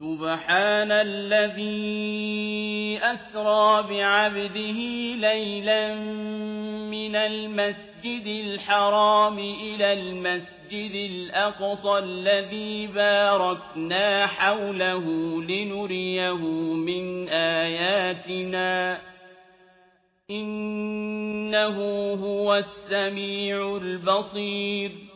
سبحان الذي أسرى بعبده ليلا من المسجد الحرام إلى المسجد الأقصى الذي باركنا حوله لنريه من آياتنا إنه هو السميع البصير